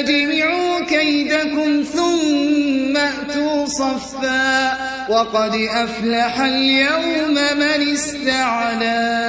فأجمعوا كيدكم ثم أتوا صفا وقد أفلح اليوم من استعلى.